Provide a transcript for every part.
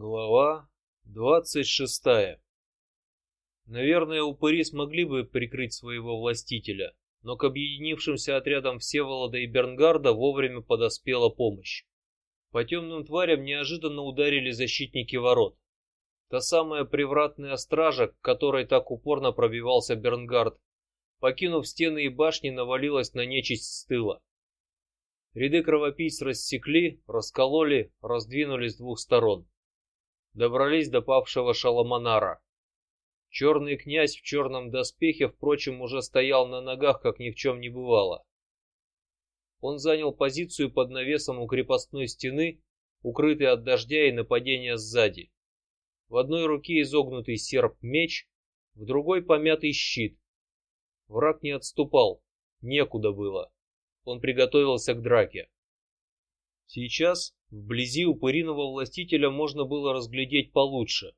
Глава двадцать шестая. Наверное, упыри смогли бы прикрыть своего властителя, но к объединившимся отрядам Всеволода и Бернгарда вовремя подоспела помощь. По темным тварям неожиданно ударили защитники ворот. Та самая привратная стража, к которой так упорно пробивался Бернгард, покинув стены и башни, навалилась на нечисть с тыла. Ряды кровопийц рассекли, раскололи, раздвинули с двух сторон добрались до павшего Шаламанара. Черный князь в черном доспехе, впрочем, уже стоял на ногах, как ни в чем не бывало. Он занял позицию под навесом у крепостной стены, укрытый от дождя и нападения сзади. В одной руке изогнутый серп меч, в другой помятый щит. Враг не отступал, некуда было. Он приготовился к драке. Сейчас вблизи упыриного властителя можно было разглядеть получше.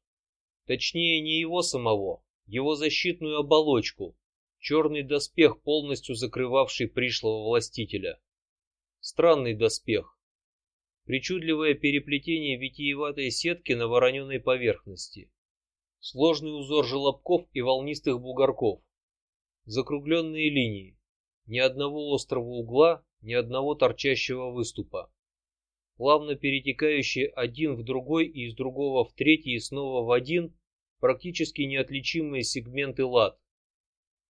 Точнее, не его самого, его защитную оболочку, черный доспех, полностью закрывавший пришлого властителя. Странный доспех, причудливое переплетение витиеватой сетки на вороненой поверхности, сложный узор желобков и волнистых бугорков, закругленные линии, ни одного острого угла, ни одного торчащего выступа плавно перетекающие один в другой и из другого в третий и снова в один, практически неотличимые сегменты лад.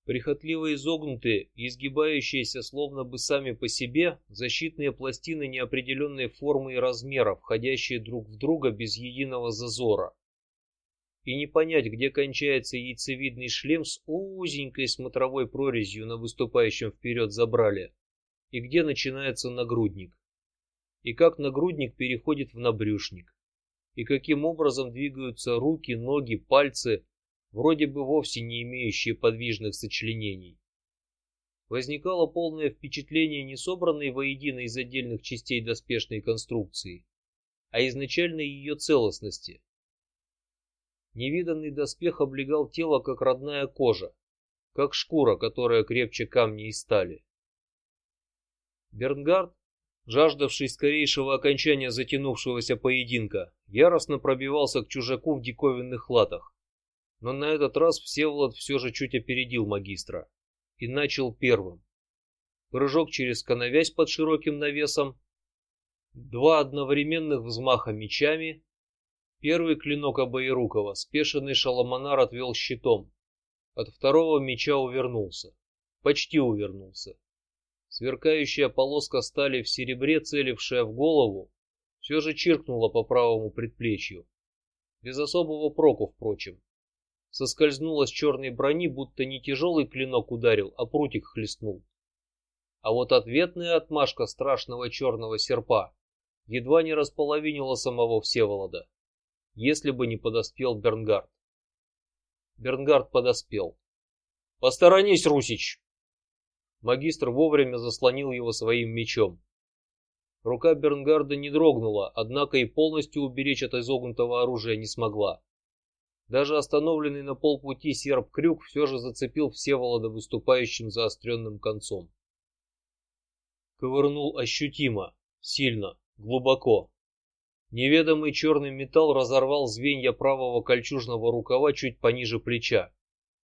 Прихотливо изогнутые изгибающиеся словно бы сами по себе защитные пластины неопределенной формы и размера, входящие друг в друга без единого зазора. И не понять, где кончается яйцевидный шлем с узенькой смотровой прорезью на выступающем вперед забрале, и где начинается нагрудник и как нагрудник переходит в набрюшник, и каким образом двигаются руки, ноги, пальцы, вроде бы вовсе не имеющие подвижных сочленений. Возникало полное впечатление не собранной воедино из отдельных частей доспешной конструкции, а изначальной ее целостности. Невиданный доспех облегал тело как родная кожа, как шкура, которая крепче камня и стали. Бернгард жаждавший скорейшего окончания затянувшегося поединка, яростно пробивался к чужаку в диковинных латах. Но на этот раз Всеволод все же чуть опередил магистра и начал первым. Прыжок через коновязь под широким навесом, два одновременных взмаха мечами. Первый клинок Обоерукова спешенный Шаламанар отвел щитом, от второго меча увернулся, почти увернулся. Сверкающая полоска стали в серебре, целившая в голову, все же чиркнула по правому предплечью, без особого проку, впрочем. Соскользнула с черной брони, будто не тяжелый клинок ударил, а прутик хлестнул. А вот ответная отмашка страшного черного серпа едва не располовинила самого Всеволода, если бы не подоспел Бернгард. Бернгард подоспел. Посторонись, Русич! Магистр вовремя заслонил его своим мечом. Рука Бернгарда не дрогнула, однако и полностью уберечь от изогнутого оружия не смогла. Даже остановленный на полпути серп крюк все же зацепил Всеволода выступающим заостренным концом. Ковырнул ощутимо, сильно, глубоко. Неведомый черный металл разорвал звенья правого кольчужного рукава чуть пониже плеча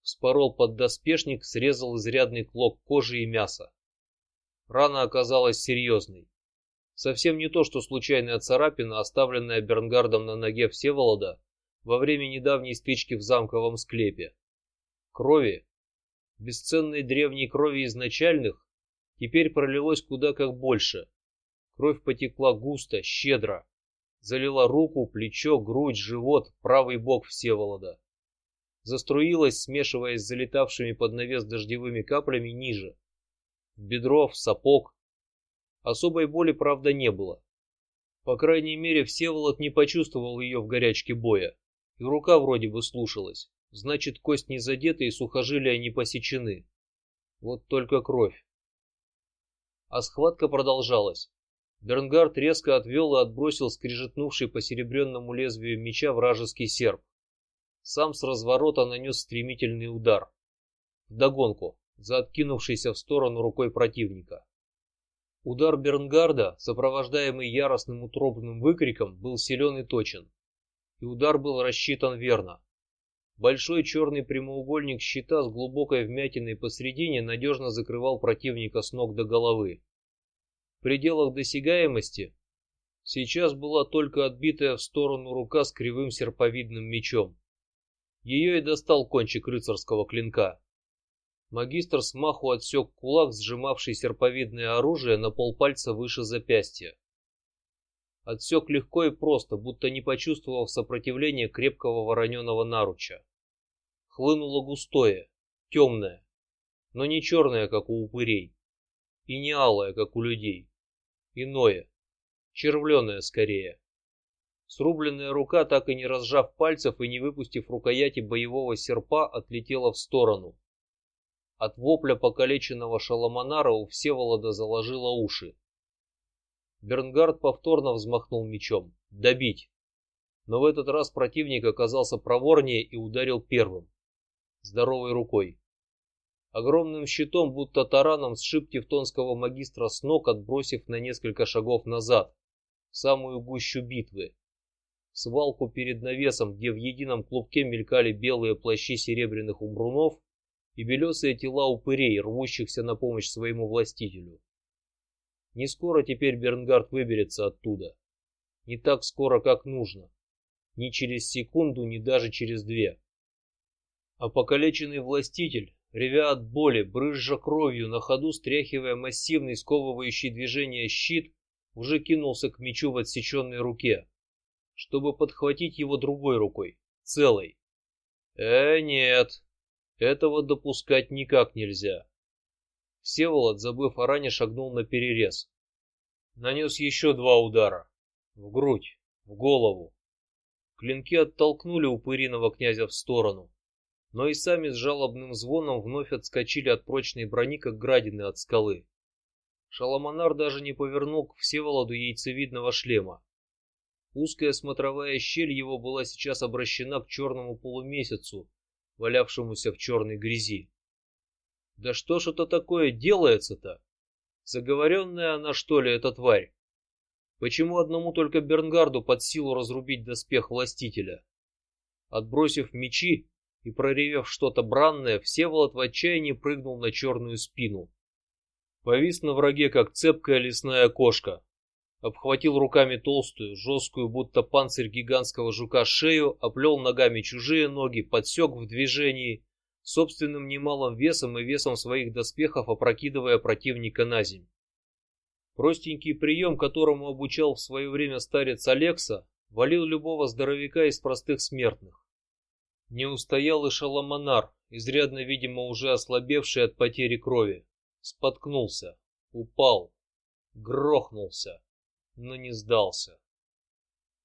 вспорол поддоспешник, срезал изрядный клок кожи и мяса. Рана оказалась серьезной. Совсем не то, что случайная царапина, оставленная Бернгардом на ноге Всеволода во время недавней стычки в замковом склепе. Крови, бесценной древней крови изначальных, теперь пролилось куда как больше. Кровь потекла густо, щедро, залила руку, плечо, грудь, живот, правый бок Всеволода заструилась, смешиваясь с залетавшими под навес дождевыми каплями ниже, в бедро, в сапог. Особой боли, правда, не было. По крайней мере, Всеволод не почувствовал ее в горячке боя, и рука вроде бы слушалась. Значит, кость не задета и сухожилия не посечены. Вот только кровь. А схватка продолжалась. Бернгард резко отвел и отбросил скрежетнувший по серебряному лезвию меча вражеский серп сам с разворота нанес стремительный удар в догонку за откинувшийся в сторону рукой противника. Удар Бернгарда, сопровождаемый яростным утробным выкриком, был силен и точен, и удар был рассчитан верно. Большой черный прямоугольник щита с глубокой вмятиной посредине надежно закрывал противника с ног до головы. В пределах досягаемости сейчас была только отбитая в сторону рука с кривым серповидным мечом. Ее и достал кончик рыцарского клинка. Магистр смаху отсек кулак, сжимавший серповидное оружие на полпальца выше запястья. Отсек легко и просто, будто не почувствовав сопротивления крепкого вороненого наруча хлынуло густое, темное, но не черное, как у упырей, и не алое, как у людей, иное, червленое скорее. Срубленная рука, так и не разжав пальцев и не выпустив рукояти боевого серпа, отлетела в сторону. От вопля покалеченного Шаламанара у Всеволода заложило уши. Бернгард повторно взмахнул мечом. Добить. Но в этот раз противник оказался проворнее и ударил первым здоровой рукой. Огромным щитом, будто тараном, сшиб тевтонского магистра с ног, отбросив на несколько шагов назад, в самую гущу битвы, свалку перед навесом, где в едином клубке мелькали белые плащи серебряных умбрунов и белесые тела упырей, рвущихся на помощь своему властителю. Не скоро теперь Бернгард выберется оттуда, не так скоро, как нужно, ни через секунду, ни даже через две. А покалеченный властитель, ревя от боли, брызжа кровью, на ходу стряхивая массивный сковывающий движение щит, уже кинулся к мечу в отсеченной руке, чтобы подхватить его другой рукой, целой. Э, нет, этого допускать никак нельзя. Всеволод, забыв о ране, шагнул на перерез, нанес еще два удара в грудь, в голову. Клинки оттолкнули упыриного князя в сторону но и сами с жалобным звоном вновь отскочили от прочной брони, как градины от скалы. Шаламанар даже не повернул к Всеволоду яйцевидного шлема. Узкая смотровая щель его была сейчас обращена к черному полумесяцу, валявшемуся в черной грязи. Да что ж это такое делается-то? Заговоренная она что ли эта тварь? Почему одному только Бернгарду под силу разрубить доспех властителя? Отбросив мечи, и проревев что-то бранное, Всеволод в отчаянии прыгнул на черную спину. Повис на враге, как цепкая лесная кошка. Обхватил руками толстую, жесткую, будто панцирь гигантского жука шею, оплел ногами чужие ноги, подсек в движении, собственным немалым весом и весом своих доспехов опрокидывая противника на землю. Простенький прием, которому обучал в свое время старец Алекса, валил любого здоровяка из простых смертных. Не устоял и Шаламанар, изрядно, видимо, уже ослабевший от потери крови, споткнулся, упал, грохнулся, но не сдался.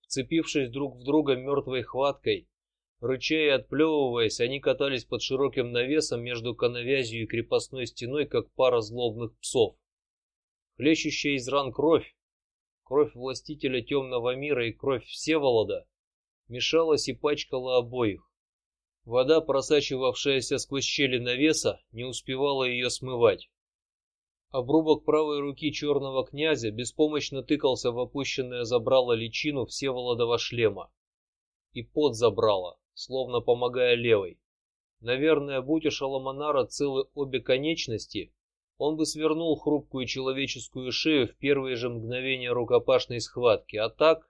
Вцепившись друг в друга мертвой хваткой, рыча и отплевываясь, они катались под широким навесом между коновязью и крепостной стеной, как пара злобных псов. Хлещущая из ран кровь, кровь властителя темного мира и кровь Всеволода, мешалась и пачкала обоих. Вода, просачивавшаяся сквозь щели навеса, не успевала ее смывать. Обрубок правой руки черного князя беспомощно тыкался в опущенное забрало личину Всеволодова шлема, и под забрало, словно помогая левой. Наверное, будь у Шаламанара целы обе конечности, он бы свернул хрупкую человеческую шею в первые же мгновения рукопашной схватки, а так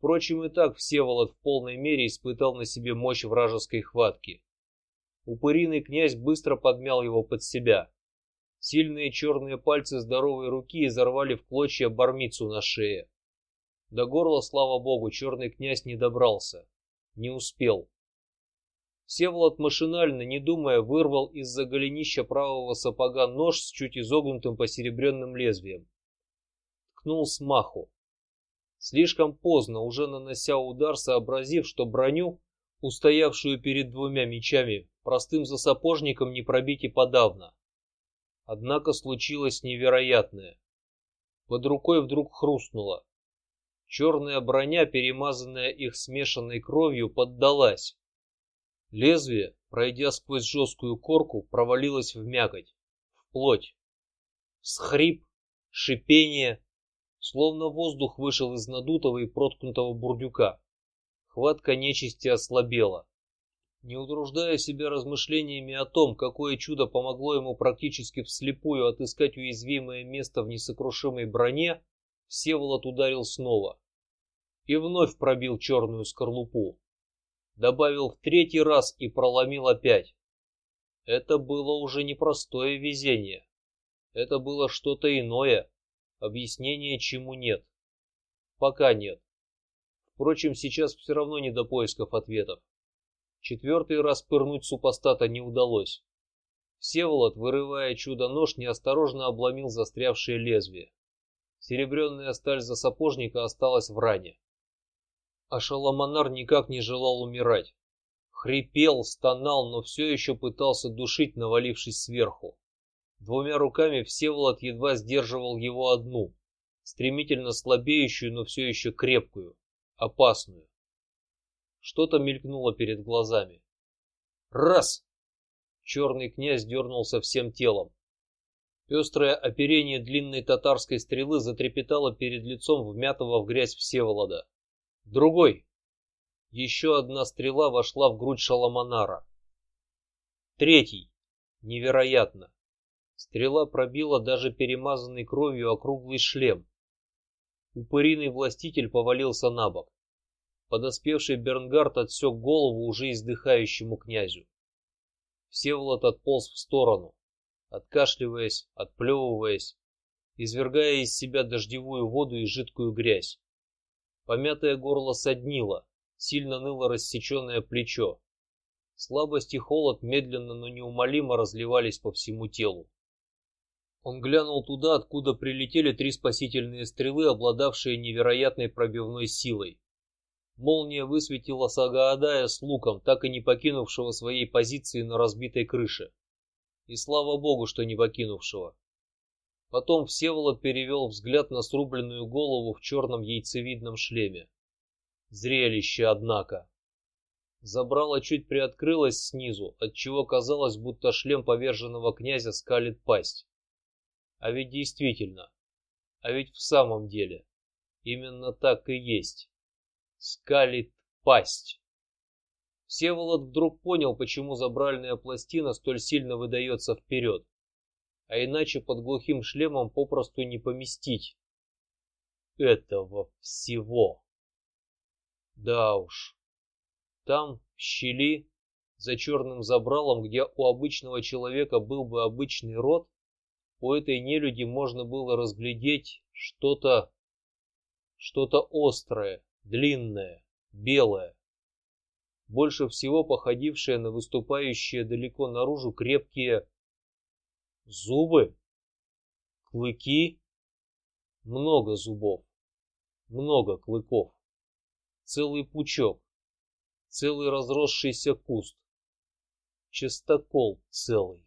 Впрочем, и так Всеволод в полной мере испытал на себе мощь вражеской хватки. Упыриный князь быстро подмял его под себя. Сильные черные пальцы здоровой руки изорвали в клочья бармицу на шее. До горла, слава богу, черный князь не добрался, не успел. Всеволод машинально, не думая, вырвал из-за голенища правого сапога нож с чуть изогнутым посеребренным лезвием. Ткнул смаху. Слишком поздно, уже нанося удар, сообразив, что броню, устоявшую перед двумя мечами, простым засапожником не пробить и подавно. Однако случилось невероятное. Под рукой вдруг хрустнуло. Черная броня, перемазанная их смешанной кровью, поддалась. Лезвие, пройдя сквозь жесткую корку, провалилось в мякоть, в плоть. Схрип, шипение, словно воздух вышел из надутого и проткнутого бурдюка. Хватка нечисти ослабела. Не утруждая себя размышлениями о том, какое чудо помогло ему практически вслепую отыскать уязвимое место в несокрушимой броне, Всеволод ударил снова и вновь пробил черную скорлупу. Добавил в третий раз и проломил опять. Это было уже не простое везение. Это было что-то иное, объяснения чему нет. Пока нет. Впрочем, сейчас все равно не до поисков ответов. Четвертый раз пырнуть супостата не удалось. Всеволод, вырывая чудо-нож, неосторожно обломил застрявшее лезвие. Серебряная сталь за сапожника осталась в ране. А Шаламанар никак не желал умирать. Хрипел, стонал, но все еще пытался душить, навалившись сверху. Двумя руками Всеволод едва сдерживал его одну, стремительно слабеющую, но все еще крепкую, опасную. Что-то мелькнуло перед глазами. Раз! Черный князь дернулся всем телом. Пестрое оперение длинной татарской стрелы затрепетало перед лицом вмятого в грязь Всеволода. Другой. Еще одна стрела вошла в грудь Шаламанара. Третий. Невероятно. Стрела пробила даже перемазанный кровью округлый шлем. Упыриный властитель повалился на бок. Подоспевший Бернгард отсек голову уже издыхающему князю. Всеволод отполз в сторону, откашливаясь, отплевываясь, извергая из себя дождевую воду и жидкую грязь. Помятое горло соднило, сильно ныло рассеченное плечо. Слабость и холод медленно, но неумолимо разливались по всему телу. Он глянул туда, откуда прилетели три спасительные стрелы, обладавшие невероятной пробивной силой. Молния высветила Сагаадая с луком, так и не покинувшего своей позиции на разбитой крыше. И слава богу, что не покинувшего. Потом Всеволод перевел взгляд на срубленную голову в черном яйцевидном шлеме. Зрелище, однако. Забрало чуть приоткрылось снизу, от чего казалось, будто шлем поверженного князя скалит пасть. А ведь действительно, а ведь в самом деле, именно так и есть скалит пасть. Всеволод вдруг понял, почему забральная пластина столь сильно выдается вперед, а иначе под глухим шлемом попросту не поместить этого всего. Да уж, там в щели за черным забралом, где у обычного человека был бы обычный рот, у этой нелюди можно было разглядеть что-то, что-то острое, длинная, белая, больше всего походившая на выступающие далеко наружу крепкие зубы, клыки, много зубов, много клыков, целый пучок, целый разросшийся куст, частокол целый.